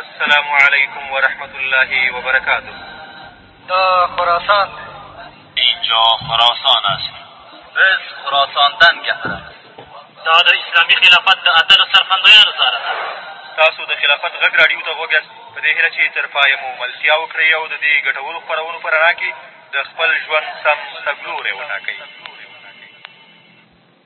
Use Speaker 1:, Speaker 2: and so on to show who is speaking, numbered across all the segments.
Speaker 1: السلام علیکم ورحمة الله وبرکاته
Speaker 2: دا خراسان دی
Speaker 3: اینجا خراسان است
Speaker 4: بز خراسان دن گهرم
Speaker 3: دا د اسلامي خلافت د اتلو سرخندیانو سره ده
Speaker 1: تاسو د خلافت غږ راډیو ته غوږ یاست په دې هیله چې تر پایه مو ملتیا وکړئ او د دې ګټورو خپرونو په رڼا کې د خپل ژوند سم تګلوری وټاکئ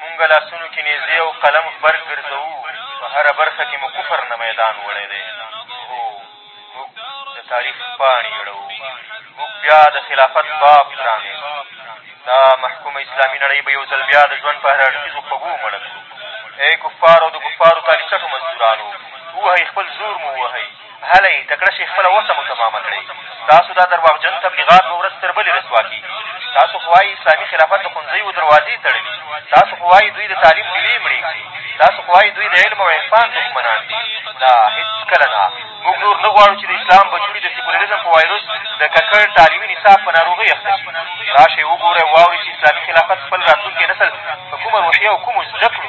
Speaker 1: مونږه لاسونو کې نېزې او قلم غبرګ ګرځوو په هره برخه کې مو کفر نه میدان وړی دی هو موږ د تاریخ پاڼې اړوو موږ بیا د خلافت باب پرانېزو دا محکومه اسلامي نړۍ به یو ځل بیا د ژوند په هراړخیزو خوږو مړه کړو ای کفارو د کفارو تالیچټو مزدورانو ووهئ خپل زور مو ووهئ هله یې تکړه شئ خپله وسه مو تمامه کړئ ستاسو دا درواغجن تبلیغات به ورځ تر بلې رسوا کېږي تاسو خو وایئ اسلامي خلافت د ښونځیو دروازې تړلي تاسو خو وایئ دوی د تعلیم ډیوې مړې کړي تاسو خو وایئ دوی د علم او عرفان دښمنان دي نه هېڅکله نه موږ نور نه غواړو چې د اسلام بچوړي د سیکولریزم په وایروس د ککړ تعلیمي نصاب په ناروغۍ اخته شي راشئ وګورئ واورئ چې اسلامي خلافت خپل راتلونکی نسل په کومه روحیه او کومو زده کړو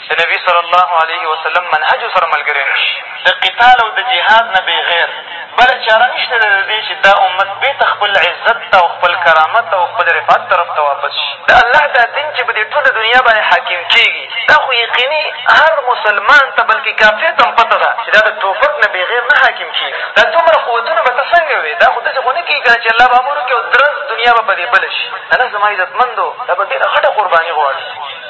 Speaker 1: د
Speaker 2: نبي صلی الله علیه وسلم منهج ورسره ملګری نه شي. د قتال او د جهاد نه بېغیر بله چاره نشته
Speaker 5: د دې چې دا امت بېرته خپل عزت ته او خپل کرامت او خپل رفعت طرف ته واپس شي. د الله دا دین چې په دې ټوله دنیا باندې حاکم کېږي دا خو یقیني هر مسلمان ته بلکې کافر ته هم پته ده چې دا د ټوپک نه بېغیر نه حاکم کېږي. دا دومره قوتونه به ته څنګه وې؟ دا خو داسې خو نه کېږي که نه چې الله به امر وکړي او درځ دنیا به په دې بله شي. نه نه زما عزتمندو دا به ډېره غټه قرباني غواړي.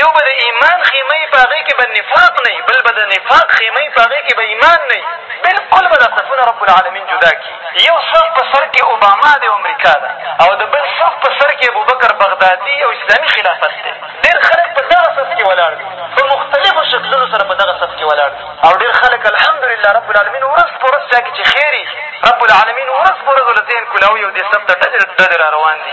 Speaker 5: یو به د ایمان خېمه وي په هغې کښې به نفاق نه وي بل به د نفاق خېمه وي په هغې کښې به ایمان نه وي بلکل به دا صفونه رب العالمین جدا کړي یو صف په سر کښې اوباما دی او امریکا ده او د بل صف په سر کښې ابوبکر بغدادي او اسلامي خلافت دی ډېر خلک په دغه صف کښې ولاړ دي په مختلفو شکلونو سره په دغه صف کښې ولاړ دي او ډېر خلک الحمدلله رب العالمین ورځ په ورځ چا کښې چې خیر وي رب العالمین ورځ په ورځ ورته ذهن کولاوي او دې صف ته ډزې ډزې را روان دي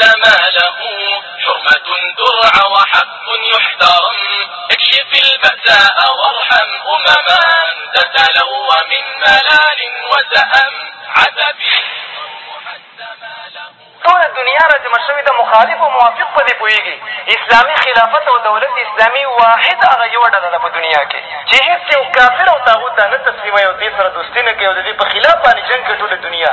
Speaker 6: دما له حرمة درع وحق يحترم اكشف البأساء وارحم أمما تتلو من ملال وسأم عتبي
Speaker 5: ټوله دنیا را جمع شوې ده مخالف او موافق په دې پوهېږي اسلامي خلافت او دولت اسلامي واحد هغه یوه ډله ده په دنیا کې چې هېڅ یو کافر او تاغوت ته نه تسلیموي او دې سره دوستي نه کوي او د دې په خلاف باندې جنګ کوي ټوله دنیا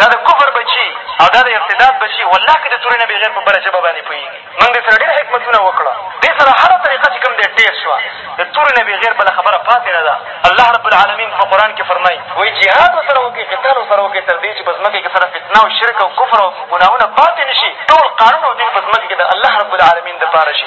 Speaker 5: دا د کفر بچي او دا د ارتداد بچي والله که د تورې نه بغېر په بله ژبه باندې پوهېږي مونږ دې سره ډېر حکمتونه وکړه دې سره هره طریقه چې کوم دی ډېر شوه د تورې نه بغېر بله خبره پاتې نه ده الله رب العالمین په قرآن کښې فرمایي وایي جهاد ورسره وکړي قتال ورسره وکړي تر دې چې په ځمکه کښې سره فتنه او شرک او کفر او ګناهونه پاتې نه شي ټول قانون او دین په ځمکه کښې د الله رب العالمین دپاره شي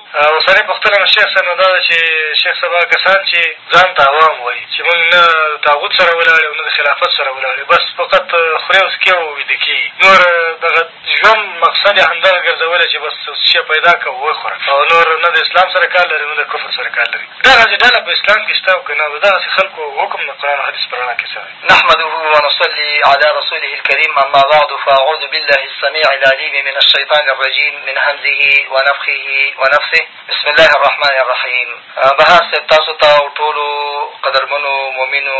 Speaker 7: اوسنۍ پوښتنه نو شیخ صاحب نه دا ده چې شیخ صاحب هغه کسان چې ځان ته عوام وایي چې مونږ نه د طاغوت سره ولاړ یو نه د خلافت سره ولاړ یو بس فقط خوري او څکي او ویده کېږي نور دغه ژوند مقصد یې همدغه ګرځولی چې بس څه شی پیدا کړه او وخوره او نور نه د اسلام سره کار لري نه د کفر سره کار لري دغسې ډله په اسلام کښې شته او که نه د دغسې خلکو حکم د قرآن او حدیث په رڼا کښې څه دی
Speaker 8: نحمده ونصلي علی رسوله الکریم اما بعد فاعوذ بالله السمیع العلیم من الشیطان الرجیم من همزه ونفخه ونفثه بسم الله الرحمن الرحیم بهار صاحب تاسو ته او ټولو قدرمنو مؤمنو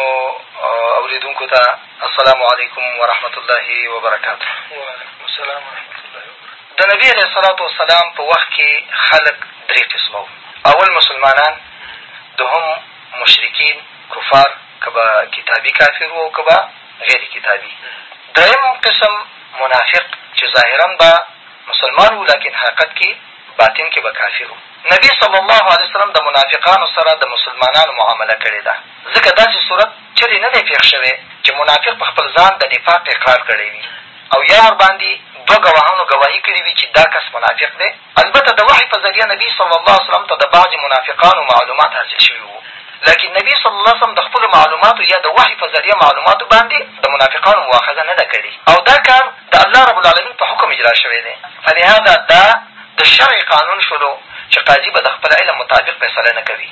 Speaker 8: اورېدونکو ته السلام علیکم ورحمت الله وبرکاته
Speaker 7: وعلیکم السلام ورحمت الله وبرکاته
Speaker 8: د نبي علیه الصلاة والسلام په وخت کې خلک درې قسمه اول مسلمانان دوهم مشرکین کفار که به کتابي کافر وو او که به غیر کتابي. درېیم قسم منافق چې ظاهراً به مسلمان وو لکن حقیقت کې باطن کې به کافر وو. نبي صلی الله علیه وسلم د منافقانو سره د مسلمانانو معامله کړې ده ځکه داسې صورت چېرې نه دی پېښ شوی چې منافق په خپل ځان د نفاق اقرار کړی وي او یا ورباندې دوه ګواهانو ګواهي کړې وي چې دا کس منافق دی البته د وحي په ذریعه نبي صلی الله علیه وسلم ته د بعضې منافقانو معلومات حاصل شوي وو، لکن نبي صلی الله علیه وسلم د خپلو معلوماتو یا د وحي په ذریعه معلوماتو باندې د منافقانو مواخذه نه ده کړې او دا کار د الله رب العالمین په حکم اجرا شوی دی، فلهذا دا د شرع قانون شولو چې قاضي به د خپل علم مطابق فیصله نه کوي.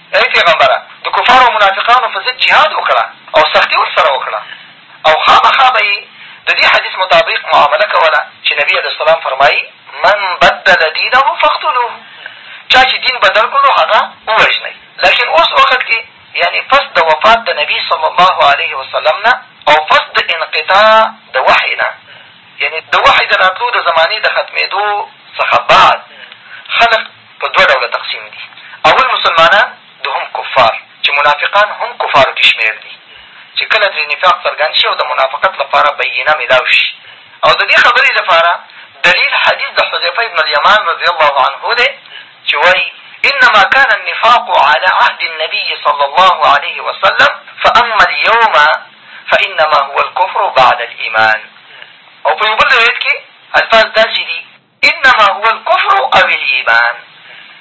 Speaker 8: ای پېغمبره! د کفارو او منافقانو په ضد جهاد وکړه او سختي ورسره وکړه او خامخا به یې د دې حدیث مطابق معامله کوله چې نبي علیه السلام فرمایي، من بدل دینه فاقتلوه، چا چې دین بدل کړو نو هغه ووژنئ، لکن اوس وخت کې یعنې پس د وفات د نبي صلی الله علیه وسلم نه او پس د انقطاع د وحي نه یعنې د وحي د راتلو د زمانې د ختمېدو څخه بعد خلق په دوه ډوله تقسیم دي، اول مسلمانان دوهم کفار چې منافقان هم کفارو کې شمېر دي چې کله ترې نفاق څرګند شي او د منافقت لپاره بينه ملاو شي او د دې خبرې لپاره دلیل حدیث د حذیفه ابن الیمان رضی الله عنه دی چې وایي انما كان النفاق على عهد النبي صلى الله عليه وسلم فاما اليوم فانما هو الكفر بعد الايمان او په یو بل روایت کې الفاظ داسې دي انما هو الکفر او الایمان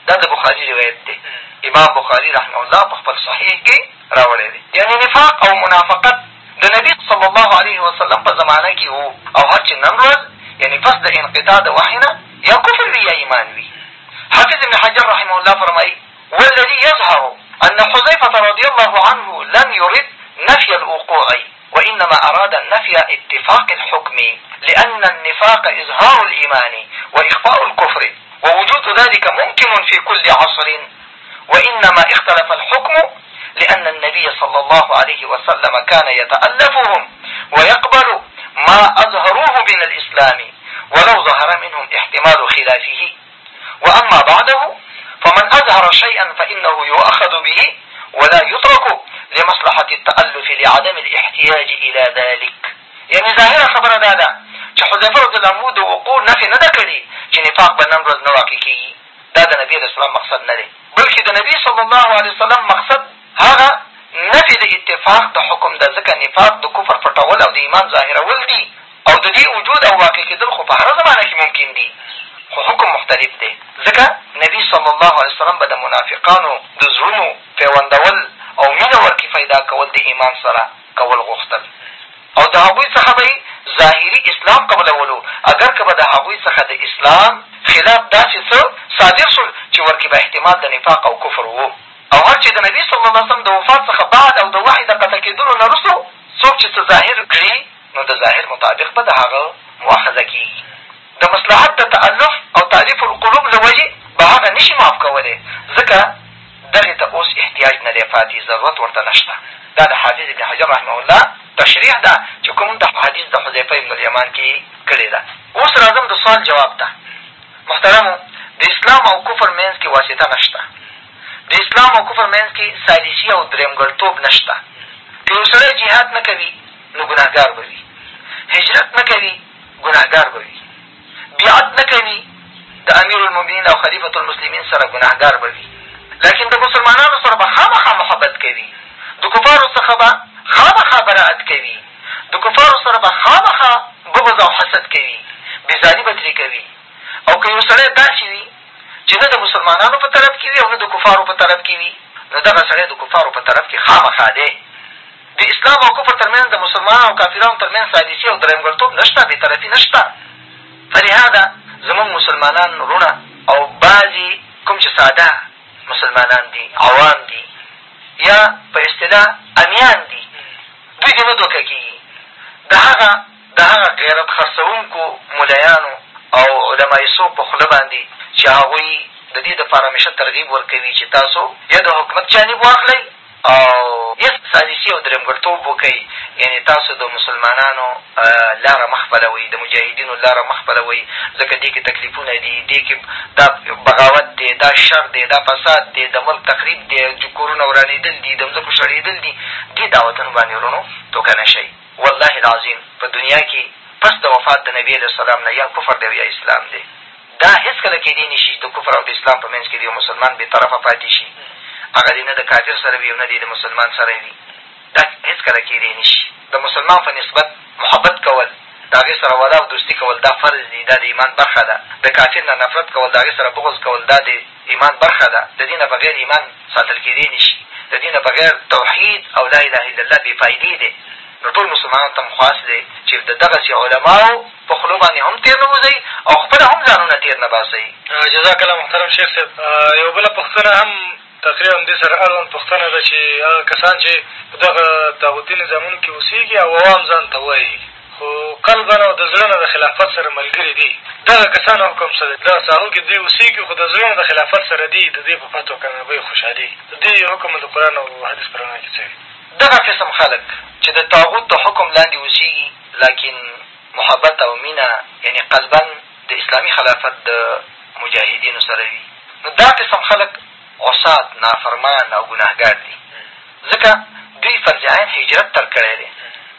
Speaker 8: دا د بخاري روایت دی امام بخاري رحمه الله په خپل صحیح کښې راوړی دی یعنې نفاق او منافقت د نبي صلی الله علیه وسلم په زمانه کښې وو او هر چې نن ورځ یعنې پس د انقطاع د وحې نه یا کفر وي یا ایمان وي حافظ ابن حجر رحمه الله فرمایي والذي يظهر ان حذیفة رضي الله عنه لم يرد نفي الوقوع وإنما أراد النفي اتفاق الحكم لأن النفاق إظهار الإيمان وإخفاء الكفر ووجود ذلك ممكن في كل عصر وإنما اختلف الحكم لأن النبي صلى الله عليه وسلم كان يتألفهم ويقبل ما أظهروه من الإسلام ولو ظهر منهم احتمال خلافه واما بعده فمن اظهر شيئا فانه يؤخذ به ولا يترک لمصلحة التألف لعدم الاحتياج الى ذلك یعنې ظاهره خبره دا ده چې حذیفه رضي الله عنه د وقوع نفې نه ده کړې چې نفاق به نن ورځ نه واقع کېږي دا د نبي علیه السلام مقصد نه دی بلکې د نبي صلی الله علیه وسلم مقصد هغه نفې د اتفاق د حکم ده ځکه نفاق د کفر پټول او د ایمان ظاهرول دي او د دې وجود او واقع کېدل خو په هره زمانه کښې ممکن دي خو حکم مختلف دی ځکه نبي صلی الله عليه وسلم به د منافقانو د زړونو پېوندول او مينه ورکښې فيدا کول د ايمان سره کول غوښتل او د هغوی څخه به يې ظاهري اسلام قبلولو اګر که به د هغوی څخه د اسلام خلاف داسې څه صادر شول چې ورکې به احتمال د نفاق او کفر وو او هر چې د نبي صلی الله عليه وسلم د وفات څخه بعد او د وحي د قطع کېدلو نه وروستو څوک چې څه ظاهر کړي نو د ظاهر مطابق به د هغه مؤاخذه کېږي، د مصلحت د تألف او تألیف القلوب له وجې به هغه نه شي معاف کولی، ځکه دغې ته اوس احتیاج نه دی پاتې، ضرورت ورته نه شته. دا د حافظ ابن حجر رحمه الله تشرېح ده چې کوم د حدیث د حذیفه ابن الیمان کې یې کړې ده. اوس راځم د سوال جواب ته. محترمو! د اسلام او کفر منځ کې واسطه نه شته. د اسلام او کفر منځ کې ثالثي او درېمګړتوب نه شته. که یو سړی جهاد نه کوي، نو ګنهګار به وي هجرت نه کوي ګنهګار به وي بیعت نه کوي د امیرالمؤمنین او خلیفة المسلمین سره ګنهګار به وي لکن د مسلمانانو سره به خامخا محبت کوي د کفارو څخه به خامخا براعت کوي د کفارو سره به خامخا بغض او حسد کوي بېزاري به ترې کوي او که یو سړی داسې وي چې نه د مسلمانانو په طرف کښې وي او نه د کفارو په طرف کښې وي نو دغه سړی د کفارو په طرف کښې خامخا دی د اسلام او کفر تر منځ د مسلمانانو او کافرانو تر منځ ثالثي او درېیمګړتوب نه شته، بې طرفي نه شته، فلهذا زموږ مسلمانان وروڼه او بعضي کوم چې ساده مسلمانان دي، عوام دي یا په اصطلاح عمیان دي، دوی دې نه دوکه کېږي، د هغه د هغه غیرت خرڅوونکو ملایانو او علماء سوء په خوله باندې چې هغوی د دې دپاره همېشه ترغیب ورکوي چې تاسو یا د حکومت جانب واخلئ، او بیا سازشي او درېمګړتوب وکړئ، یعنې تاسو د مسلمانانو لاره مه خپلوئ، د مجاهدینو لاره مه خپلوئ، ځکه دې کښې تکلیفونه دي، دې کښې دا بغاوت دی، دا شر دی، دا فساد دی، د ملک تخریب دی، د کورونه ورانېدل دي، د مځکو شړېدل دي، دې دعوتونو باندې ورونو توکه نه شئ، والله العظیم په دنیا کښې پس د وفات د نبي علیه السلام نه یا کفر دی او یا اسلام دی. دا هېڅکله کېدای نه شي، د کفر او د اسلام په منځ کې دې یو مسلمان بې طرفه پاتې شي، هغه دې نه د کافر سره وي او نه دې د مسلمان سره وي، دا هېڅکله کېدای نه شي. د مسلمان په نسبت محبت کول، د هغه سره ولا او دوستي کول دا فرض دي، دا د ایمان برخه ده، د کافر نه نفرت کول، د هغه سره بغض کول دا د ایمان برخه ده، د دې نه بغیر ایمان ساتل کېدای نه شي، د دې نه بغیر توحید او لا اله الا الله بې فایدې دی، نو ټول مسلمانانو ته هم خواست دی چې د دغسې علماوو، په خولو باندې هم تېر نه وځئ او خپله هم ځانونه تېر نه باسئ.
Speaker 7: جزاک الله محترم شیخ صاحب یوه بله پوښتنه هم تقریبا همدې سره اړوند پوښتنه ده چې هغه کسان چې په دغه طاغوتي نظامونو کښې اوسېږي او عوام ځان ته وايي خو قلباً او د زړه نه د خلافت سره ملګري دي دغه کسانو حکم څه دی په دغه ساحو کښې دوی اوسېږي خو د زړه نه د خلافت سره دي د دې په فتح او کامیابیو خوشحالېږي د دې حکم د قرآن او حدیث په رڼا کښې څه وي
Speaker 8: دغه قسم خلک چې د طاغوت د حکم لاندې اوسېږي لاکن محبت او مینه یعنې قلباً د اسلامي خلافت د مجاهدینو سره وي، نو دا قسم خلک عصات، نافرمان او ګنهګار دي، ځکه دوی فرض عین هجرت ترک کړی دی،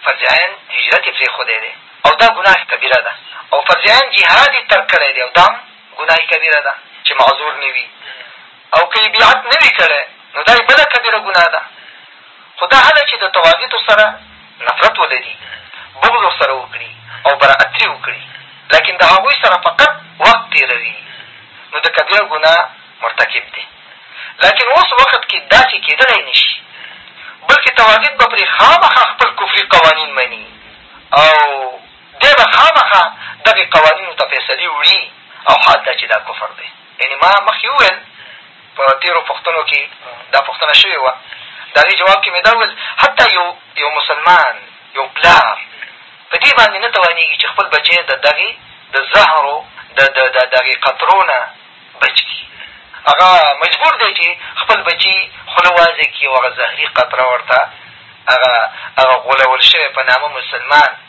Speaker 8: فرض عین هجرت یې پرېښودی دی او دا ګناه کبیره ده او فرض عین جهاد یې ترک کړی دی او دا هم ګناه کبیره ده چې معذور نه وي. او که یې بیعت نه وي کړی نو دا یې بله کبیره ګناه ده خو دا هله چې د طواغیتو سره نفرت ولري بغض ورسره وکړي او برأت ترې وکړي لکن د هغوی سره فقط وخت تېروي نو د کبیره ګناه مرتکب دی لکن اوس وخت کې داسې کېدلی نه شي بلکې طواغیت به پرې خامخا خپل کفري قوانین مني او دی به خامخا دغې قوانینو ته فیصلې وړي او حال دا چې دا کفر دی یعنې ما مخکې وویل په تېرو پوښتنو کې دا پوښتنه شوې وه، د هغې جواب کې مې دا وویل، حتی یو یو مسلمان، یو پلار په دې باندې نه توانېږي چې خپل بچی د دغې د زهرو د د د دغې قطرو نه بچ کړي، هغه مجبور دی چې خپل بچي خوله وازې کړي او هغه زهري قطره ورته هغه هغه غولول شوی په نامه مسلمان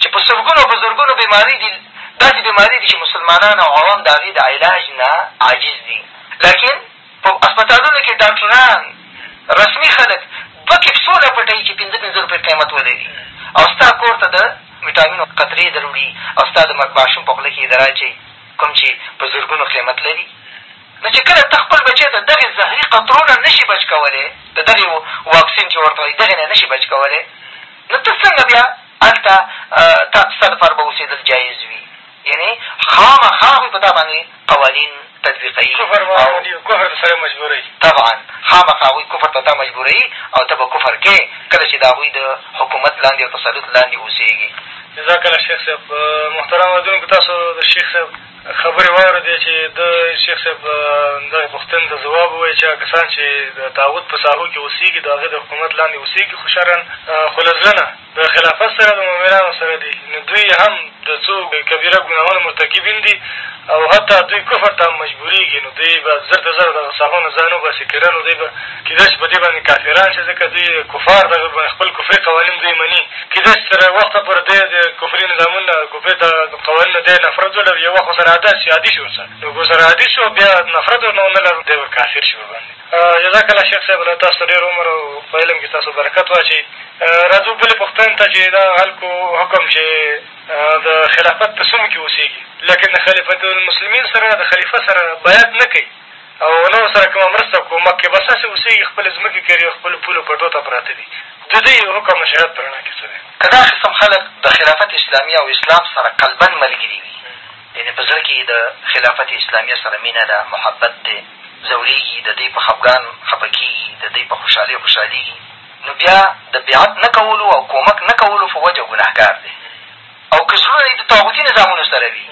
Speaker 8: چې په سلګونو او په زرګونو بېمارۍ دي، داسې بېمارۍ دي چې مسلمانان او عوام د هغې د علاج نه عاجز دي، لکن په هسپتالونو کې ډاکټران، رسمي خلک دوه کپسو له پټوي چې پېنځه پېنځه روپۍ قېمت ولري او ستا کور ته د ویټامینو قطرې در وړي او ستا د ماشوم په خوله کې یې در اچوي، کوم چې په زرګونو قېمت لري. نو چې کله ته خپل بچی د دغې زهري قطرو نه نه شې بچ کولی، د دغې واکسین چې ورته وایي، دغې نه یې نه شې بچ کولی، نو ته څنګه بیا هلته تا ستا لپاره به اوسېدل جایز وي، یعنې خامخا هغوی په تا باندې قوانین تطبیقوي او
Speaker 7: کفر به راولي او کفر ته سړی مجبوروي.
Speaker 8: طبعا خامخا هغوی کفر ته تا مجبوروي او ته به کفر کوې کله چې د هغوی د حکومت لاندې او تسلط لاندې اوسېږې.
Speaker 7: جزاک الله شیخ صاحب محترم اورېدونکو تاسو د شیخ صاحب. خبرې واورېدې چې ده شیخ صاحب دغې پوښتنې ته ځواب ووایي چې هغه کسان چې د طاغوت په ساحو کښې اوسېږي د هغه د حکومت لاندې اوسېږي خو شرعاً خو له زړه نه د خلافت سره د مؤمنانو سره دي نو دوی هم د څو کبیره ګناهونو مرتکبین دي او حتی دوی کفر ته هم مجبورېږي نو دوی به زر تر زره د هغه ساحو نه ځان وباسي که نه نو دوی به کېدای شي په دې باندې کافران شي ځکه دوی کفار د خپل کفري قوانین دوی مني کېدای شي تر وخته پورې دی د کفري نظامونه کفري د قوانینو دی نفرت ولري یو وخت ورسره عادت شي عادي شي ورسره نو که ورسره عادي شو بیا نفرت ورنه ونه لرو دی به کافر شي ورباندې جزاک الله شیخ صاحب الله تاسو ته ډېر عمر او په علم کښې تاسو برکت واچوي راځو بلې پوښتنې ته چې دا خلکو حکم چې د خلافت په سوم کښې اوسېږي لکن د خلیفة المسلمین سره د خلیفه سره بیعت نه کوي او نورو سره کومه مرسته او کومک کوي، بس هسې اوسېږي، خپلې ځمکې کري او خپلو پولو پټو ته پراته دي. د دوی حکم او شریعت په رڼا کې څه دی؟
Speaker 9: که دا قسم خلک د خلافت اسلاميه او اسلام سره قلباً ملګري وي، یعنې په زړه کې یې د خلافت اسلاميه سره مینه ده، محبت دی، ځورېږي، د دوی په خپګان خپه کېږي، د دوی په خوشحالۍ خوشحالېږي، نو بیا د بیعت نه کولو او کومک نه کولو په وجه ګنهګار دی او که زړونه یې د طاغوتي نظامونو سره وي،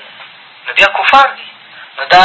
Speaker 9: نو بیا کفار دي. نو دا.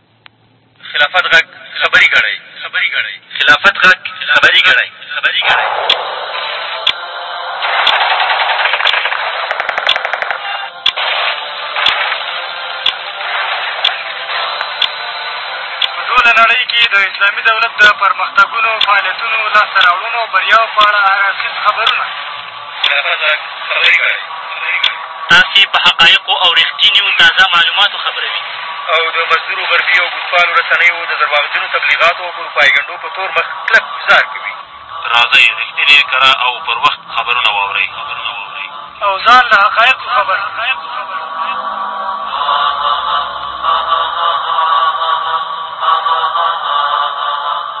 Speaker 10: خلافت
Speaker 11: غږ خبری ګړی خلافت غږ خبری ګړی
Speaker 7: په ټوله نړۍ کې د اسلامي دولت د پرمختګونو، فعالیتونو، لاسته راوړنو او بریاوو په اړه هر اړخیز خبرونه.
Speaker 3: تاسې په حقایقو او رښتینیو تازه معلوماتو خبروي.
Speaker 11: او د مزدورو غربي او بتپالو رسنیو د درواغجنو تبلیغاتو او پروپایګنډو په تور مخ کلک ګوزار کوي.
Speaker 3: راځئ رښتینې، کره او پر وخت خبرونه واورئ.
Speaker 7: او ځان له حقایقو خبر
Speaker 1: کړئ.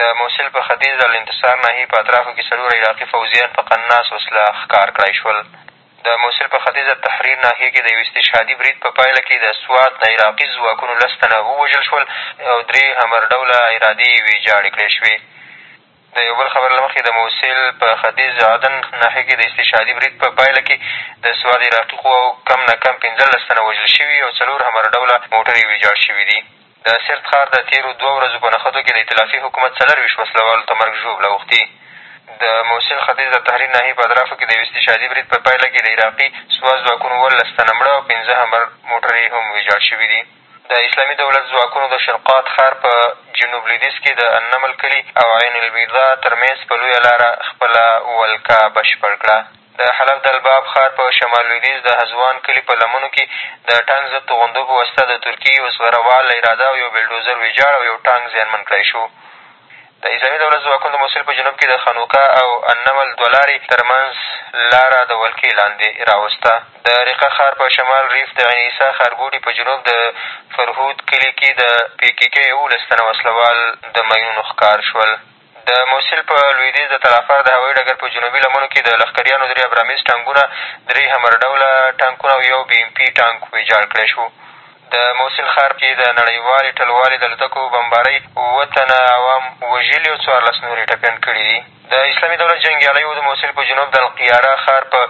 Speaker 1: د موصل په ختیځ د الانتصار ناحیې په اطرافو کې څلور عراقي فوځیان په قناص وسله ښکار کړای شول. د موصل په ختیځ التحریر ناحیه کې د یو استشهادي برید په پایله کې د سوات د عراقي ځواکونو لس تنه ووژل شول او درې همر ډوله عرادې یې ویجاړې کړای شوې. د یو بل خبر له مخې د موصل په ختیځ عدن ناحیه کې د استشهادي برید په پایله کې د سوات عراقي قواو کم نه کم پنځلس تنه وژل شوي او څلور همر ډوله موټر یې ویجاړ شوي دي. د سرت ښار د تېرو دوه ورځو په نښتو کې د ایتلافي حکومت څلور ویشت وسله والو ته مرګ ژوبله اوښتي. د موصل ختیځ د تحریر ناحیې په اطرافو کې د یو استشهادي برید په پایله کې د عراقي سوات ځواکونو اوولس تنه مړه او پنځه همر موټر یې هم ویجاړ شوي دي. د اسلامي دولت ځواکونو د شرقات ښار په جنوب لویدیځ کې د النمل کلي او عین البیضاء تر منځ په لویه لاره خپله ولکه بشپړ کړه. د حلب د الباب ښار په شمال لویدیځ د هزوان کلي په لمنو کې د ټانک ضد توغندو په واسطه د ترکیې یو زغره وال له اراده او یو بلډوزر ویجاړ او یو ټانک زیانمن کړای شو. د اسلامي دولت ځواکونو د موصل په جنوب کې د خنوکه او النمل دوه لارې تر منځ لاره د ولکې لاندې راوسته. د رقه ښار په شمال، ریف د عین عیسی ښارګوټي په جنوب د فرهود کلي کې د پي کي کي یوولس تنه وسله وال د ماینونو ښکار شول. د موصل په لوېدېځ د تلعفر د هوایي ډګر په جنوبي لمنو کې د لښکریانو درې ابرامیز ټانګونه، درې همر ډوله ټانکونه او یو بي اېم پي ټانک ویجاړ کړای شو. د موصل ښار کې د نړیوالې ټلوالې د الوتکو بمبارۍ اووه تنه عوام وژلي او څوارلس نور یې ټپیان کړي دي. د اسلامي دولت جنګیالیو د موصل په جنوب د القیاره ښار په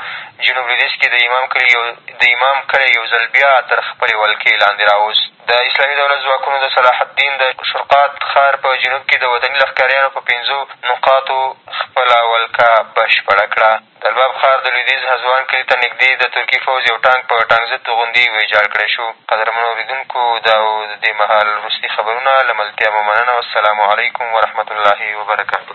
Speaker 1: جنوب لوېدېځ کې د امام کلي د امام کلی یو ځل بیا تر خپلې ولکې لاندې راوست. د اسلامي دولت ځواکونو د صلاح الدین د شرقات ښار په جنوب کې د وطني لښکریانو په پېنځو نقاطو خپله ولکه بشپړه کړه. د الباب ښار د لویدیځ هزوان کلي ته نږدې د ترکي فوځ یو ټانک په ټانکزد توغندي ویجاړ کړی شو. قدرمنو اورېدونکو دا و د دې مهال وروستي خبرونه. له ملتیا مو مننه. والسلام علیکم ورحمة الله
Speaker 12: وبرکاته.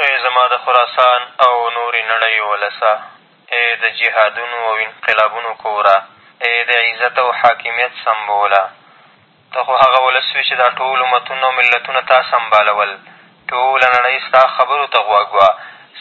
Speaker 1: ای زما د خراسان او نورې نړۍ ولسه! ای د جهادونو او انقلابونو کوره! ای د عزت او حاکمیت سمبوله! ته خو هغه ولس وې چې دا ټول امتونه او ملتونه تا سمبالول، ټوله نړۍ ستا خبرو ته غوږ وه،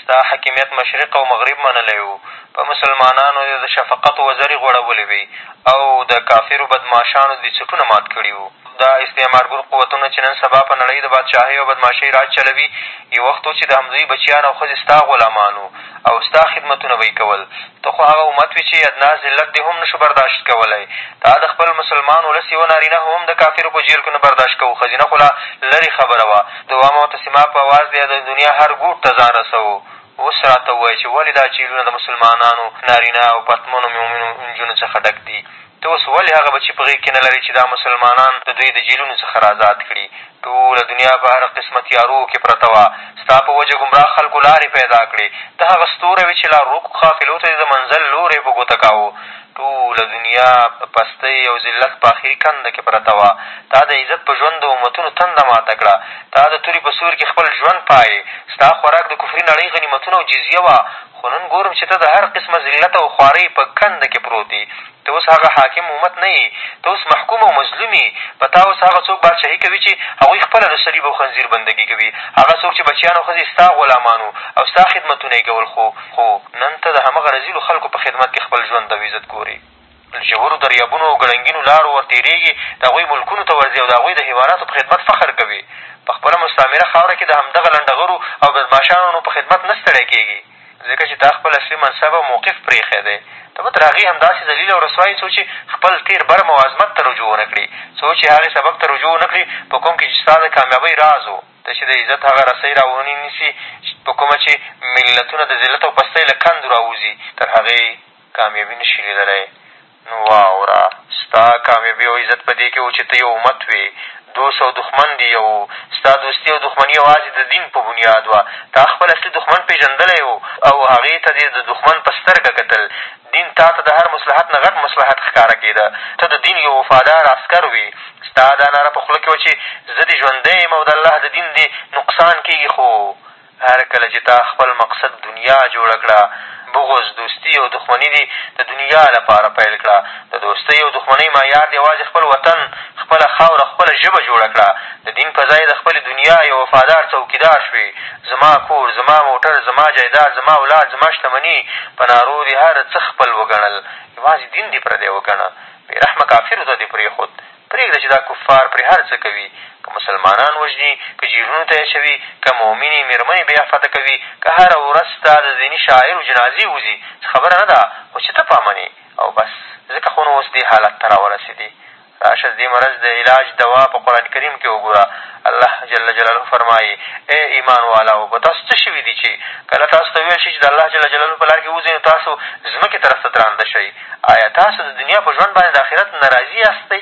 Speaker 1: ستا حاکمیت مشرق او مغرب منلی و، په مسلمانانو دې د شفقت وزرې غوړولې وې او د کافرو بدماشانو دې څټونه مات کړي وو. دا استعمارګر قوتونه چې نن سبا په نړۍ د بادشاهۍ او بدماشۍ راج چلوي، یو وخت و چې د همدوی بچیان او ښځې ستا غلامان وو او ستا خدمتونه به یې کول. ته خو هغه امت وې چې ادنا ذلت دې هم نه شو برداشت کولی. تا د خپل مسلمان ولس یوه نارینه هم د کافرو په جېل کې نه برداشت کوو، ښځینه خو لا لرې خبره وه. د وا معتصما په اواز دې د دنیا هر ګوټ ته ځان رسوو. اوس راته ووایه چې ولې دا جېلونه د مسلمانانو نارینه او پتمنو مېومنو نجونو څخه ډک دي؟ ته اوس ولې هغه بچي په غېږ کې نه لرې چې دا مسلمانان د دوی د جېلونو څخه را ازاد کړي؟ ټوله دنیا په هر قسمه تیارو کې پرته وه، ستا په وجه ګمراه خلکو لارې پیدا کړې، ته هغه ستوری وې چې لار ورکو قافلو ته دې د منزل لوری په ګوته کاوه، ټوله دنیا د پستۍ او ذلت په اخري کنده کې پرته وه، تا د عزت په ژوند د امتونو تنده ماته کړه، تا د تورې په سوري کې خپل ژوند پاېې، ستا خوراک د کفري نړۍ غنیمتونه او جزیه وه، خو نن ګورم چې ته د هر قسمه ذلت او خوارۍ په کنده کې پروت يې، ته اوس هغه حاکم امت نه يې، ته اوس محکوم او مظلوم يې، په تا اوس هغه څوک بادشاهي کوي چې هغوی خپله د صليب او خنځير بندګي کوي، هغه څوک چې بچيان او ښځې ستا غلامان وو او ستا خدمتونه يې کول، خو نن ته د همغه رذيلو خلکو په خدمت کې خپل ژوند او عزت ګورې. د ژورو دریابونو او ګړنګینو لارو ور تېرېږې، د هغوی ملکونو ته ورځې او د هغوی د حیواناتو په خدمت فخر کوې. په خپله مستعمره خاوره کې د همدغه لنډغرو او بدماشانونو په خدمت نه ستړی کېږې، ځکه چې تا خپل اصلي منصب او موقف پرېښی دی، ته به تر هغې همداسې ذلیل او رسوا یې څو چې خپل تېر برم او عظمت ته رجوع ونه کړې، څو چې هغې سبب ته رجوع ونه کړې په کوم کې چې ستا د کامیابۍ راز و، ته چې د عزت هغه رسۍ را ونه نیسې په کومه چې ملتونه د ذلت او پستۍ له کندو را وځي، تر هغې. کامیابي نه شي لېدلی نو واوره! ستا کامیابي او عزت په دې کې و چې ته یو امت وې، دوست او دښمن دې یو و، ستا دوستي او دښمني یوازې د دین په بنیاد وه، تا خپل اصلي دښمن پېژندلی و او هغې ته دې د دښمن په سترګه کتل، دین تا ته د هر مصلحت نه غټ مصلحت ښکاره کېده، ته د دین یو وفادار عسکر وې، ستا دا ناره په خوله کې وه چې زه دې ژوندی یم او د الله د دین دې نقصان کېږي خو. هر کله چې تا خپل مقصد دنیا جوړه کړه، بغض، دوستي او دښمني دې د دنیا لپاره پیل کړه. د دوستۍ او دښمنۍ معیار دې یوازې خپل وطن، خپله خاوره، خپله ژبه جوړه کړه. د دین په ځای د خپلې دنیا یو وفادار څوکیدار شوې. زما کور، زما موټر، زما جایداد، زما اولاد، زما شتمني په نارو دې هر څه خپل وګڼل. یوازې دین دې پردی وګڼه. بې رحمه کافرو ته دې پرېښود. پرېږده چې دا کفار پرې هر څه کوي، که مسلمانان وژني، که جېلونو ته یې اچوي، که مؤمنې مېرمنې بې عفته کوي، که هره ورځ ستا د دیني شاعرو جنازې وځي، څه خبره نه ده، خو چې ته په امن یې او بس. ځکه خو نو اوس دې حالت ته راورسېدې. راشه د دې مرض د علاج دوا په قرآن کریم کې وګوره. الله جل جلاله فرمایي، ای ایمان والاو! په تاسو څه شوي دي چې کله تاسو ته وویل شي چې د الله جل جلاله په لار کې وځئ، نو تاسو ځمکې طرف ته درانده شئ؟ ایا تاسو د دنیا په ژوند باندې د اخرت نه راضي یاستئ؟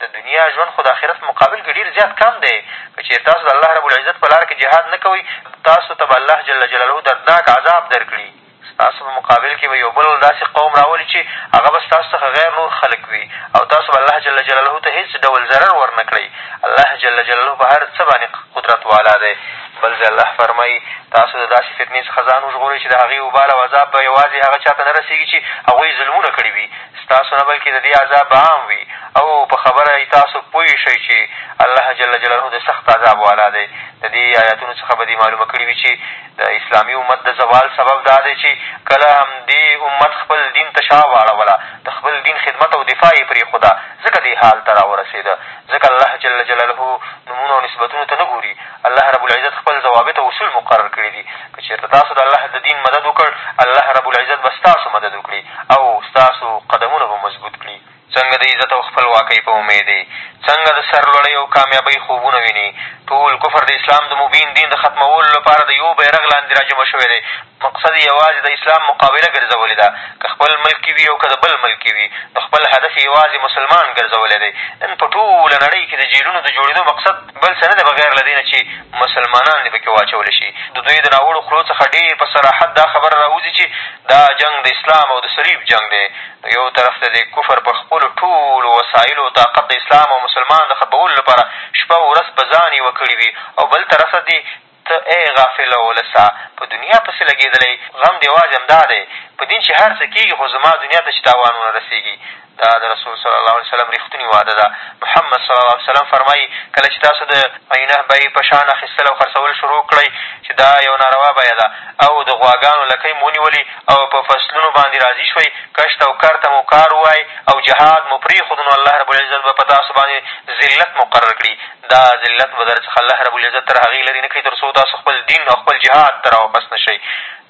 Speaker 1: د دنیا ژوند خو د اخرت په مقابل کې ډېر زیات کم دی. که چېرې تاسو د الله رب العزت په لاره کې جهاد نه کوئ، نو تاسو ته به الله جل جلاله دردناک عذاب درکړي. ستاسو په مقابل کې به یو بل داسې قوم راولي چې هغه به ستاسو څخه غیر نور خلک وي او تاسو به الله جل جلاله ته هېڅ ډول ضرر ورنه کړئ. الله جل جلاله په هر څه باندې قدرت والا دی. بل ځای الله فرمایي، تاسو د داسې فتنې څخه ځان وژغورئ چې د هغې وبال او عذاب به یوازې هغه چا ته نه رسېږي چې هغوی ظلمونه کړي وي ستاسو نه بلکې د دې عذاب به عام وي او په خبره یې تاسو پوه شئ چې الله جل جلاله د سخت عذاب والا دی د دې آیاتونو څخه به دې معلومه کړې وي چې د اسلامي امت د زوال سبب دا دی چې کله همدې امت خپل دین ته شا واړوله د خپل دین خدمت او دفاع یې پرېښوده ځکه دې حال ته راورسېده ځکه الله جل جلاله نومونو او نسبتونو ته نه ګوري الله رب العزت خپل ضوابط او اصول مقرر کړي دي، که چېرته تاسو د الله د دین مدد وکړ، الله رب العزت به ستاسو مدد وکړي او ستاسو قدمونه به مضبوط کړي. څنګه د عزت او خپلواکۍ په امېد یې؟ څنګه د سرلوړۍ او کامیابۍ خوبونه وینې؟ ټول کفر د اسلام د مبین دین د ختمولو لپاره د یو بیرغ لاندې راجمع شوی دی، مقصد یې یوازې د اسلام مقابله ګرځولې ده، که خپل ملک کې وي او که د بل ملک کې وي، نو خپل هدف یې یوازې مسلمان ګرځولی دی. نن په ټوله نړۍ کې د جېلونو د جوړېدو مقصد بل څه نه دی بغیر له دې نه چې مسلمانان دې په کې واچول شي. د دوی د ناوړو خولو څخه ډېر په صراحت دا خبره راوځي چې دا جنګ د اسلام او د صلیب جنګ دی. نو یو طرف ته دې کفر په خپلو ټولو وسایلو او طاقت د اسلام او مسلمان د ختمولو لپاره شپه او ورځ په ځان یوه کړې وي او بل طرف ته دې ته ای غافله ولسه! په دنیا پسې لګېدلی یې، غم دې یوازې همدا دی، په دین چې هر څه کېږي، خو زما دنیا ته چې تاوان ونه رسېږي. دا د رسول صلی الله علیه وسلم رښتونې وعده ده. محمد صلی الله علیه وسلم فرمایي، کله چې تاسو د، عینه، بیې په شان اخیستل او خرڅول شروع کړئ، چې دا یوه ناروا بیه ده، او د غواګانو لکۍ مو ونیولې او په فصلونو باندې راضي شوئ، کښت او کر ته مو کار ووایئ او جهاد مو پرېښود، نو الله رب العزت به په تاسو باندې ذلت مقرر کړي. دا ذلت به در څخه الله رب العزت تر هغې لرې نه کړي تر څو تاسو خپل دین او خپل جهاد ته راوپس نه شئ.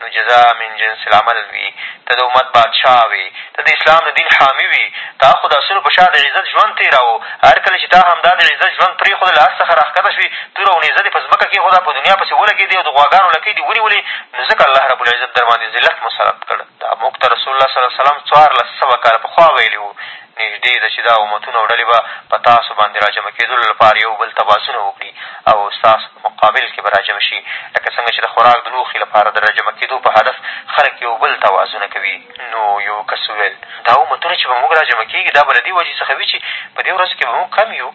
Speaker 1: نو جزا من جنس العمل وي. ته د امت بادشاه وې. ته د اسلام د دین حامي وې. تا خو د اسونو په شا د عزت ژوند تېراوه. هر کله چې تا همدا د عزت ژوند پرېښود، له اس څخه راښکته شوې، توره او نېزه دې په ځمکه کېښوده، په دنیا پسې ولګېدې او د غواګانو لکۍ دې ونیولې، نو ځکه الله رب العزت در باندې ذلت مسلط کړ. دا موږ ته رسول الله صلی الله علیه وسلم څوارلس سوه کاله پخوا ویلي وو. نږدې ده چې دا امتونه او ډلې به په تاسو باندې راجمع کېدلو لپاره یو بل ته باسونه وکړي او ستاسو په مقابل کې به راجمع شي، لکه څنګه چې د خوراک د لوښي لپاره د راجمع کېدو په هدف خلک یو بل ته اوازونه کوي. نو یوه کس وویل، دا امتونه چې په موږ راجمع کېږي دا به له دې وجې څخه وي چې په دې ورځو کې به موږ کم یو،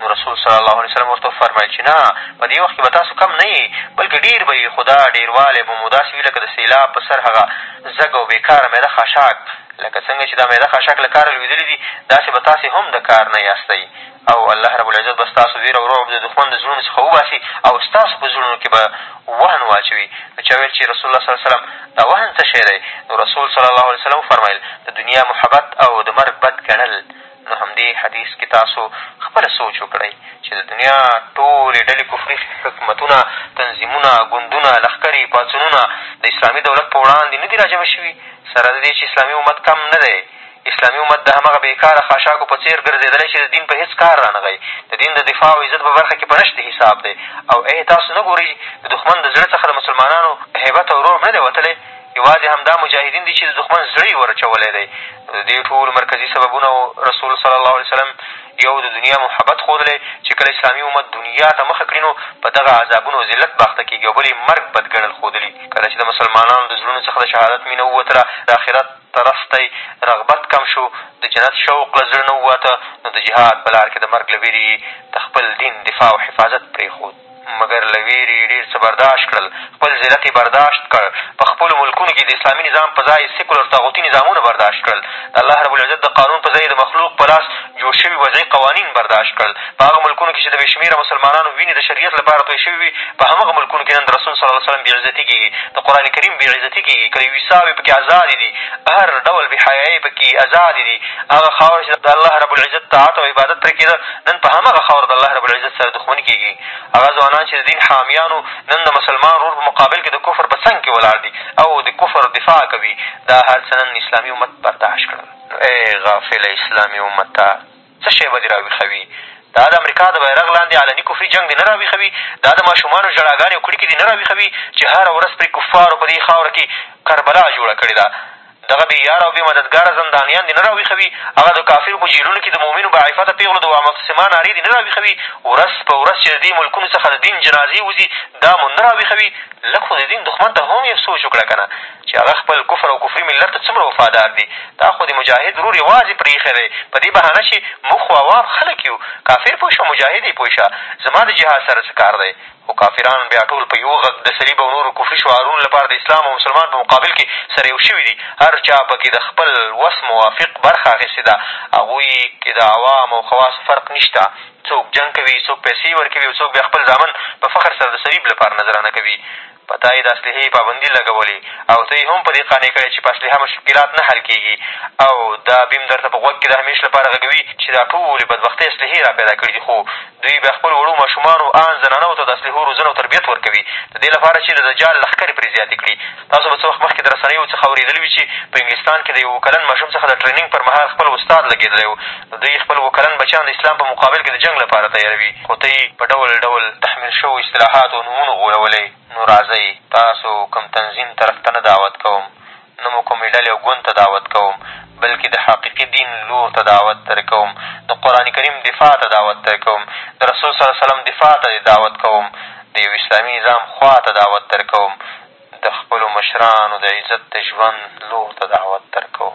Speaker 1: نو رسول صلی الله علیه وسلم ورته وفرمایل چې نه، په دې وخت کې به تاسو کم نه یئ، بلکې ډېر به یئ، خو دا ډېروالی به مو داسې وي لکه د سېلاب په سر هغه زږ او بې کاره معده خاشاک، لکه څنګه چې دا معده خاشاک له کاره لوېدلي دي، داسې به تاسې هم د کار نه یاستئ او الله رب العزت به ستاسو وېره او رعب د دښمن د زړونو څخه وباسي او ستاسو په زړونو کې به وهن واچوي. نو چا ویل چې رسول الله صلی الله علیه وسلم! دا وهن څه شی دی؟ نو رسول صلی الله علیه وسلم وفرمایل، د دنیا محبت او د مرګ بد ګڼل. نو همدې حدیث کښې تاسو خپله سوچ وکړئ چې د دنیا ټولې ډلې کفري حکومتونه، تنظیمونه، ګوندونه، لښکرې، پاڅونونه د اسلامي دولت په وړاندې نه دي راجمع شوي؟ سره د دې چې اسلامي امت کم نه دی، اسلامي امت د همغه بې کاره خاشاکو په څېر ګرځېدلی چې د دین په هېڅ کار رانغی، د دین د دفاع او عزت په برخه کښې په نشت حساب دی او ائې تاسو نه ګورئ د دښمن د زړه څخه د مسلمانانو هیبت او رعب نه دی وتلی؟ یوازې همدا مجاهدین دي چې د دښمن زړه یې ورچولی دی نو د دې ټولو مرکزي سببونه و رسول صلی الله علیه وسلم یو د دنیا محبت ښودلی چې کله اسلامي امت دنیا ته مخه کړي نو په دغه عذابونو او ذلت به اخته کېږي او بل یې مرګ بد ګڼل ښودلي کله چې د مسلمانانو د زړونو څخه د شهادت مینه ووتله د اخرت طرف ته یې رغبت کم شو د جنت شوق له زړه نه وواته نو د جهاد په لار کې د مرګ له وېرې یې د خپل دین دفاع او حفاظت پرېښود مګر له وېرې یې ډېر څه برداشت کړل، خپل ذلت یې برداشت کړ، په خپلو ملکونو کې د اسلامي نظام په ځای سیکولر طاغوتي نظامونه برداشت کړل، د الله رب العزت د قانون په ځای یې د مخلوق په لاس جوړ شوي وضعي قوانین برداشت کړل، په هغه ملکونو کې چې د بې شمېره مسلمانانو وینې د شریعت لپاره توی شوې وې، په همغه ملکونو کې نن د رسول صلی الله علیه وسلم بې عزتي کېږي، د قرآن کریم بې عزتي کېږي، کلیویساوې په کې ازادې دي، هر ډول بې حیایۍ په کې ازادې دي، هغه خاوره چې د الله رب العزت طاعت او عبادت پرې کېده، نن په همغه خاوره د الله رب العزت سره دښمني کېږي. هغه ځوانان چې د دین حامیانو نن د مسلمان ورور په مقابل کې د کفر په څنګ کې ولاړ دي او د کفر دفاع کوي، دا هر څه نن اسلامي امت برداشت کړل. نو ای غافله اسلامي امته! څه شی به دې را ویښوي؟ دا د امریکا د بیرغ لاندې علني کفري جنګ دې نه را ویښوي؟ دا د ماشومانو ژړاګانې او کړیکې دې نه را ویښوي چې هره ورځ پرې کفارو په دې خاوره کې کربلا جوړه کړې ده؟ دغه بې یاره او بې مددګاره زندانیان دې نه را ویښوي؟ هغه د کافرو په جېلونو کښې د مؤمنو با عفته پېغلو د واعمتصما نعرې دې نه را ویښوي؟ ورځ په ورځ چې د دې ملکونو څخه د دین جنازې وځي دا مو نه را ویښوي؟ لږ خو د دین دښمن ته هم یو سوچ وکړه کنه چې هغه خپل کفر او کفري ملت ته څومره وفادار دې؟ تا خو دې مجاهد ورور یوازې پرې ایښی دی په دې بهانه چې موږ خو عوام خلک یو؟ کافر پوه شوه مجاهد یې پوه شه زما د جهاد سره څه کار دی؟ خو کافران بیا ټول په یوه غږ د صلیب او نورو کفري شعارونو لپاره د اسلام او مسلمان په مقابل کښې سره یو شوي دي. هر چا په کښې د خپل وس موافق برخه اخېستې ده. هغوی کښې د عوام او خواصو فرق نشته. څوک جنګ کوي، څوک پیسې ورکوي او څوک بیا خپل زامن په فخر سره د صلیب لپاره نذرانه کوي. په تا یې د اسلحې پابندي لګولې او ته یې هم په دې قانع کړی چې په اسلحه مشکلات نه حل کېږي او دا بیم درته په غوږ کښې د همېش لپاره غږوي چې دا ټولې بدبختۍ اسلحې راپیدا کړې دي خو دوی بیا خپلو وړو ماشومانو آن زنانو ته د اسلحو روزنه او تربیت ورکوي د دې لپاره چې د دجال لښکرې پرې زیاتې کړي. تاسو به څه وخت مخکې د رسنیو څخه اورېدلي وي چې په انګلستان کې د یوه اوه کلن ماشوم څخه د ټرېننګ پر مهال خپل استاد لګېدلی و. دوی خپل اوه کلن بچیان د اسلام په مقابل کې د جنګ لپاره تیاروي خو ته یې په ډول ډول تحمیل شوو اصطلاحاتو او نومونو غولولی. نو راځئ تاسو کوم تنظیم طرف ته نه دعوت کوم نه مو کومې ډلې او ګوند ته دعوت کوم، بلکې د حقیقي دین لور ته دعوت در کوم، د قرآن کریم دفاع ته دعوت در کوم، د رسول صلی الله علیه وسلم دفاع ته دې دعوت کوم، د یو اسلامي نظام خوا ته دعوت در کوم، د خپلو مشرانو د عزت د ژوند لور ته دعوت در کوم.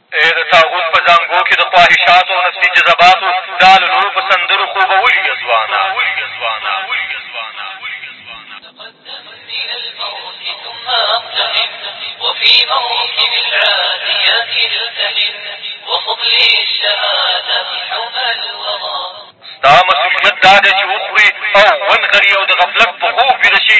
Speaker 4: ای د طاغوت په زانګو کې د خواهشاتو او نفسي جذباتو دا له لوړو په سندرو خوبولي
Speaker 6: یزوانه!
Speaker 4: ستا مسولیت دا دی چې وخورې او ونغرې او د غفلت په خوب ویده
Speaker 6: شې.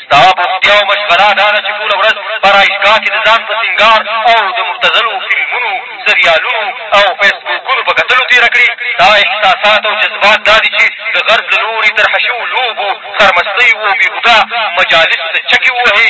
Speaker 4: ستا بوختیا او مشغله دا ده چې ټوله ورځ په رایشګاه کې د ځان په سینګار او د مبتذلو فلمونو سریالونو او فیسبوکونو په کتلو تېره کړې ستا احساسات او جذبات دا دي چې د غرب له لوري طرحه شوو لوبو خرمستیو او بېهوده مجالسو ته چکې ووهې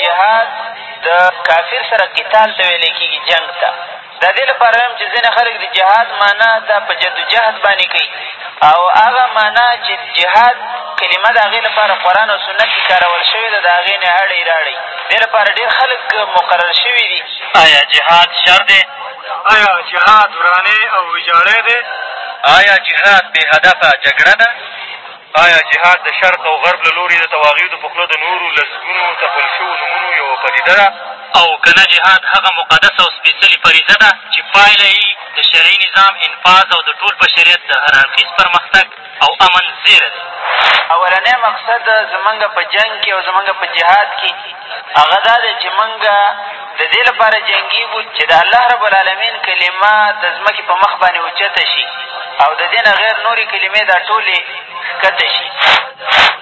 Speaker 7: جهاد د
Speaker 13: کافر سره قتال ته ویلی کېږي جنګ ته د دې لپاره وایم چې ځینې خلک د جهاد معنا دا په جدوجهد باندې کوي او هغه معنا چې جهاد کلمه د هغې لپاره قرآن او سنت کښې کارول شوې ده د هغې نه اړی راړی دې لپاره ډېر خلک مقرر شوي دي
Speaker 3: ایا جهاد شر دی
Speaker 7: ایا جهاد وراني او ویجاړی دی؟
Speaker 11: ایا جهاد بې هدفه جګړه ده؟ ایا جهاد د شرق او غرب له لوري د تواغیتو په خوله د نورو لسګونو تپل شوو نومونو یوه پدیده ده؟
Speaker 3: او که نه جهاد هغه مقدسه او سپېڅلې فریضه ده چې پایله یي د شرعي نظام انفاذ او د ټول بشریت د هر اړخیز پرمختګ او امن زېری دی.
Speaker 13: اولنی مقصد زمونږ په جنګ کې او زمونږ په جهاد کې هغه دا دی چې مونږ د دې لپاره جنګېږو چې د الله رب العالمین کلمه د ځمکې په مخ باندې اوچته شي او د دې نه غیر نورې کلمې دا ټولې ښکته شي.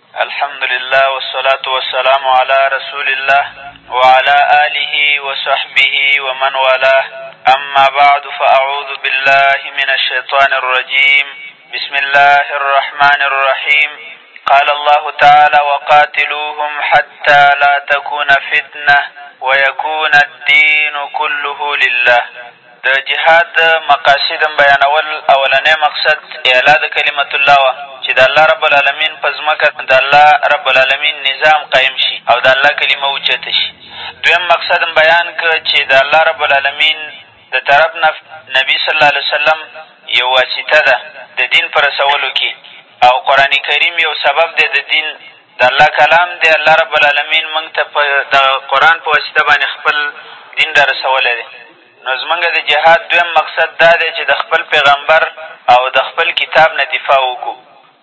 Speaker 13: الحمد لله والصلاة والسلام على رسول الله وعلى آله وصحبه ومن والاه أما بعد فأعوذ بالله من الشيطان الرجيم بسم الله الرحمن الرحيم قال الله تعالى وقاتلوهم حتى لا تكون فتنة ويكون الدين كله لله د جهاد د مقاصد بیانول، اولنی مقصد اعلاء د کلمة الله وه، چې د الله رب العلمين په ځمکه د الله رب العلمين نظام قایم شي او د الله کلمه اوچته شي، دویم مقصد هم بیان کړ چې د الله رب العلمين د طرف نه نبي صلی الله علیه وسلم یو واسطه ده د دین په رسولو کې او قرآن کریم یو سبب دی د دین د الله کلام دی، الله رب العالمین موږ ته په دغه قرآن په واسطه باندې خپل دین را رسولی دی، نو زموږ د جهاد دویم مقصد دا دی چې د خپل پیغمبر او د خپل کتاب نه دفاع وکړو،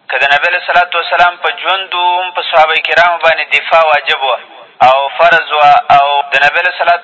Speaker 13: که د نبي علیه صلات وسلام په ژوند و هم په صحابه کرامو باندې دفاع واجب وه او فرض وه او د نبي علیه صلات